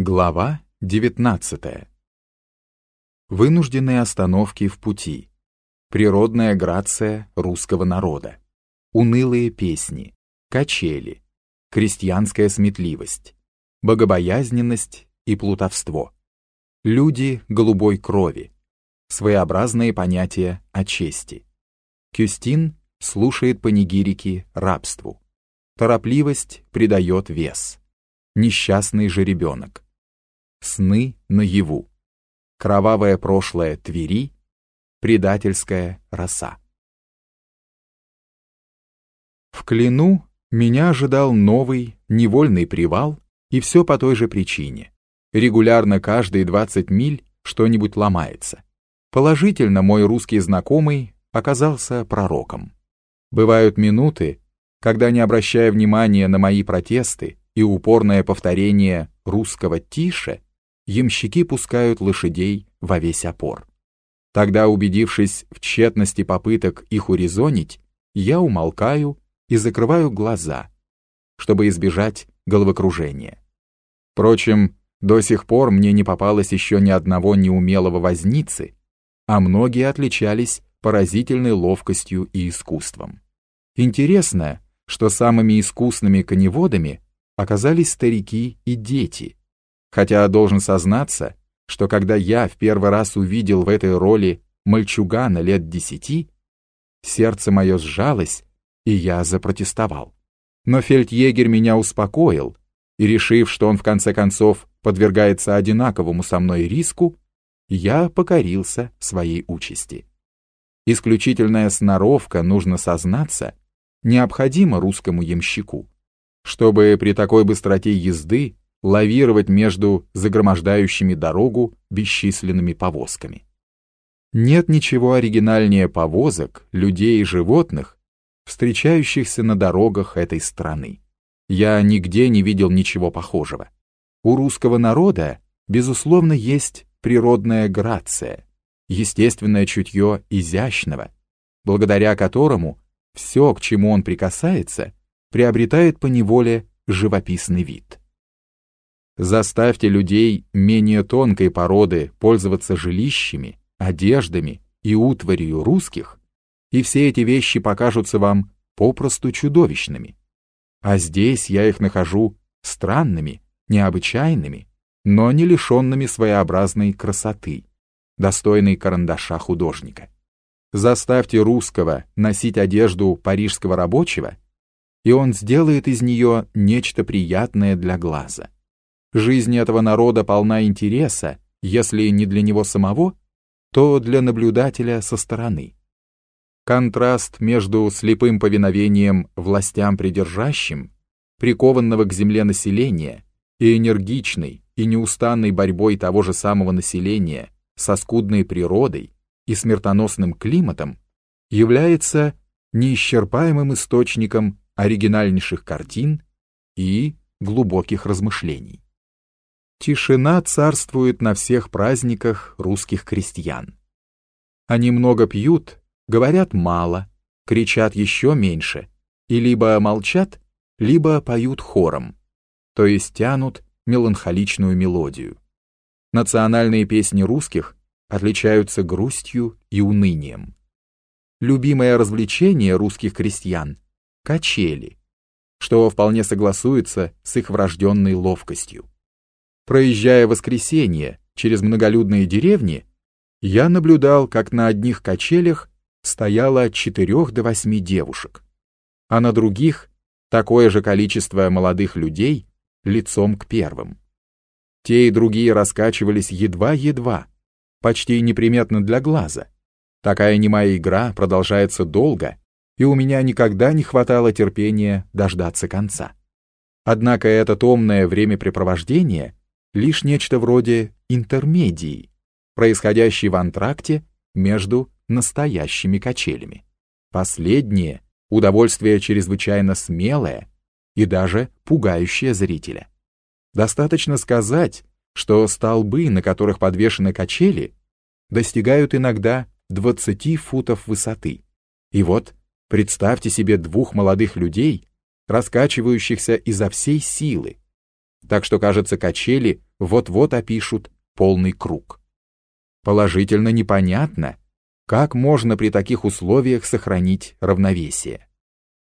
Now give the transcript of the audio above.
Глава 19. Вынужденные остановки в пути. Природная грация русского народа. Унылые песни. Качели. Крестьянская сметливость. Богобоязненность и плутовство. Люди голубой крови. Своеобразные понятия о чести. Кюстин слушает панигирики рабству. Торопливость придает вес. Несчастный жеребенок сны наяву, кровавое прошлое Твери, предательская роса. В Клину меня ожидал новый, невольный привал, и все по той же причине. Регулярно каждые 20 миль что-нибудь ломается. Положительно мой русский знакомый оказался пророком. Бывают минуты, когда, не обращая внимания на мои протесты и упорное повторение русского «тише», ямщики пускают лошадей во весь опор. Тогда, убедившись в тщетности попыток их урезонить, я умолкаю и закрываю глаза, чтобы избежать головокружения. Впрочем, до сих пор мне не попалось еще ни одного неумелого возницы, а многие отличались поразительной ловкостью и искусством. Интересно, что самыми искусными коневодами оказались старики и дети, Хотя должен сознаться, что когда я в первый раз увидел в этой роли мальчугана лет десяти, сердце мое сжалось, и я запротестовал. Но фельдъегер меня успокоил, и, решив, что он в конце концов подвергается одинаковому со мной риску, я покорился своей участи. Исключительная сноровка, нужно сознаться, необходима русскому ямщику, чтобы при такой быстроте езды лавировать между загромождающими дорогу бесчисленными повозками. Нет ничего оригинальнее повозок, людей и животных, встречающихся на дорогах этой страны. Я нигде не видел ничего похожего. У русского народа, безусловно, есть природная грация, естественное чутье изящного, благодаря которому все, к чему он прикасается, приобретает поневоле живописный вид. Заставьте людей менее тонкой породы пользоваться жилищами, одеждами и утварью русских, и все эти вещи покажутся вам попросту чудовищными. А здесь я их нахожу странными, необычайными, но не лишенными своеобразной красоты, достойной карандаша художника. Заставьте русского носить одежду парижского рабочего, и он сделает из нее нечто приятное для глаза. Жизнь этого народа полна интереса, если не для него самого, то для наблюдателя со стороны. Контраст между слепым повиновением властям придержащим, прикованного к земле населения, и энергичной и неустанной борьбой того же самого населения со скудной природой и смертоносным климатом является неисчерпаемым источником оригинальнейших картин и глубоких размышлений. Тишина царствует на всех праздниках русских крестьян. Они много пьют, говорят мало, кричат еще меньше, и либо молчат, либо поют хором, то есть тянут меланхоличную мелодию. Национальные песни русских отличаются грустью и унынием. Любимое развлечение русских крестьян – качели, что вполне согласуется с их врожденной ловкостью. Проезжая воскресенье через многолюдные деревни, я наблюдал, как на одних качелях стояло от четырех до восьми девушек, а на других такое же количество молодых людей лицом к первым. Те и другие раскачивались едва-едва, почти неприметно для глаза. Такая немая игра продолжается долго, и у меня никогда не хватало терпения дождаться конца. Однако это томное времяпрепровождение лишь нечто вроде интермедии, происходящей в антракте между настоящими качелями. Последнее — удовольствие чрезвычайно смелое и даже пугающее зрителя. Достаточно сказать, что столбы, на которых подвешены качели, достигают иногда 20 футов высоты. И вот представьте себе двух молодых людей, раскачивающихся изо всей силы, так что, кажется, качели вот-вот опишут полный круг. Положительно непонятно, как можно при таких условиях сохранить равновесие.